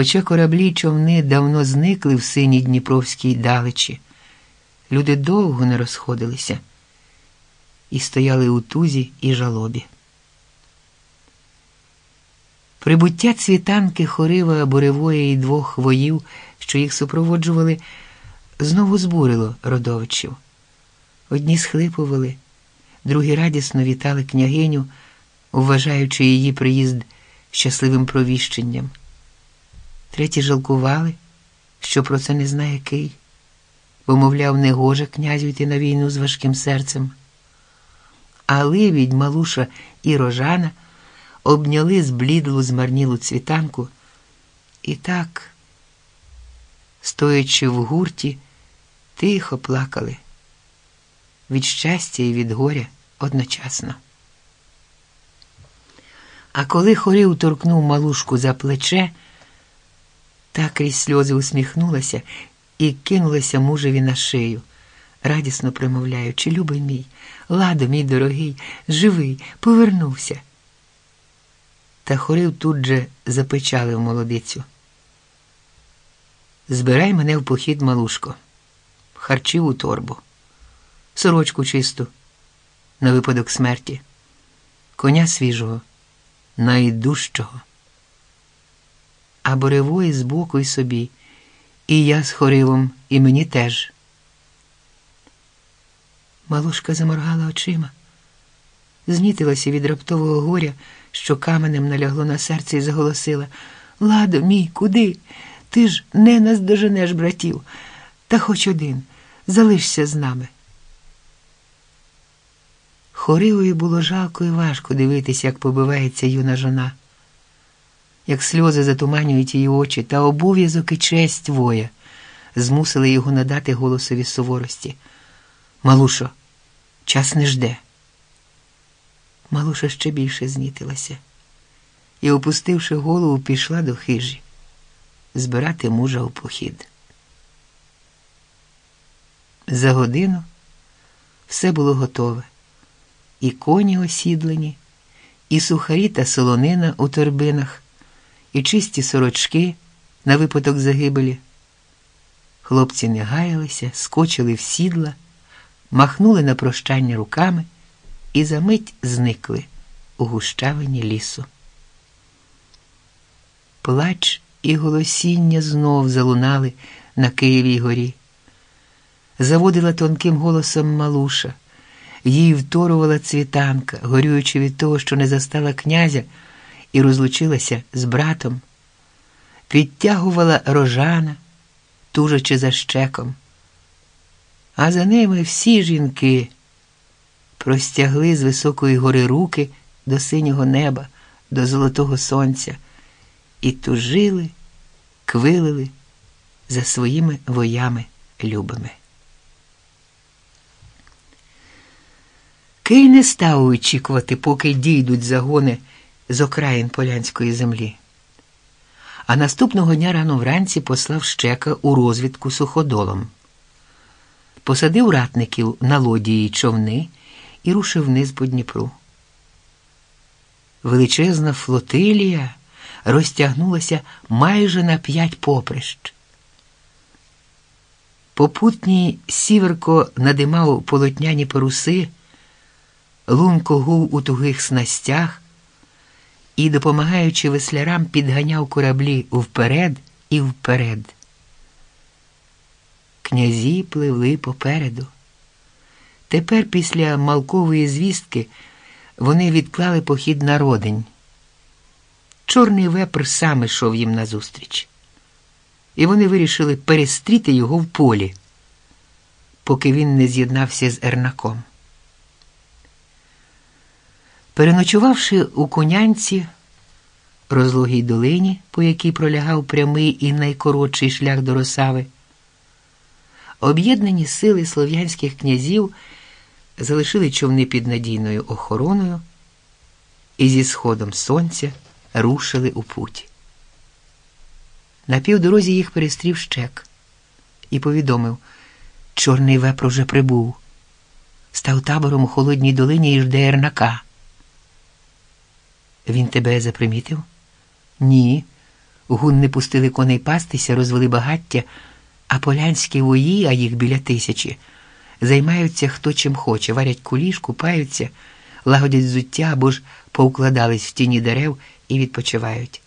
Хоча кораблі й човни давно зникли в синій Дніпровській далечі, люди довго не розходилися і стояли у тузі і жалобі. Прибуття цвітанки Хорива, Буревої і двох воїв, що їх супроводжували, знову збурило родовичів. Одні схлипували, другі радісно вітали княгиню, вважаючи її приїзд щасливим провіщенням. Треті жалкували, що про це не знає Кий, бо, мовляв, не гоже князю йти на війну з важким серцем. А Ливідь, Малуша і Рожана обняли зблідлу змарнілу цвітанку і так, стоячи в гурті, тихо плакали від щастя і від горя одночасно. А коли хорів торкнув малушку за плече, та крізь сльози усміхнулася і кинулася мужеві на шию, радісно примовляючи, любий мій, ладо, мій дорогий, живий, повернувся. Та хорив тут же запечалив молодицю. Збирай мене в похід, малушко, харчів у торбу, сорочку чисту, на випадок смерті, коня свіжого, найдужчого а боревої збоку й собі, і я з хоривом, і мені теж. Малушка заморгала очима, знітилася від раптового горя, що каменем налягло на серце і заголосила Ладо, мій, куди? Ти ж не наздоженеш братів, та хоч один, залишся з нами. Хоривою було жалко і важко дивитися, як побивається юна жона як сльози затуманюють її очі, та обов'язок і честь воя змусили його надати голосові суворості. Малушо, час не жде. Малуша ще більше знітилася і, опустивши голову, пішла до хижі збирати мужа у похід. За годину все було готове, і коні осідлені, і сухарі та солонина у торбинах і чисті сорочки на випадок загибелі. Хлопці не гаялися, скочили в сідла, махнули на прощання руками і за мить зникли у гущавині лісу. Плач і голосіння знов залунали на Києвій горі. Заводила тонким голосом Малуша, їй вторувала цвітанка, горюючи від того, що не застала князя і розлучилася з братом, підтягувала рожана, тужачи за щеком. А за ними всі жінки простягли з високої гори руки до синього неба, до золотого сонця і тужили, квилили за своїми воями любими. Кий не став очікувати, поки дійдуть загони з окраїн полянської землі. А наступного дня рано вранці послав щека у розвідку суходолом, посадив ратників на лодії човни і рушив вниз по Дніпру. Величезна флотилія розтягнулася майже на п'ять поприщ. Попутній сіверко надимав полотняні паруси, лунко гув у тугих снастях і, допомагаючи веслярам, підганяв кораблі вперед і вперед. Князі пливли попереду. Тепер, після малкової звістки, вони відклали похід на родень. Чорний вепр сам ішов їм назустріч, і вони вирішили перестріти його в полі, поки він не з'єднався з Ернаком. Переночувавши у конянці, розлогій долині, по якій пролягав прямий і найкоротший шлях до Росави, об'єднані сили слов'янських князів залишили човни під надійною охороною і зі сходом сонця рушили у путь. На півдорозі їх перестрів щек і повідомив, чорний вепр уже прибув, став табором у холодній долині і жде Ернака. Він тебе запримітив? Ні. Гунни пустили коней пастися, розвели багаття, а полянські вої, а їх біля тисячі, займаються хто чим хоче, варять куліш, купаються, лагодять зуття або ж поукладались в тіні дерев і відпочивають.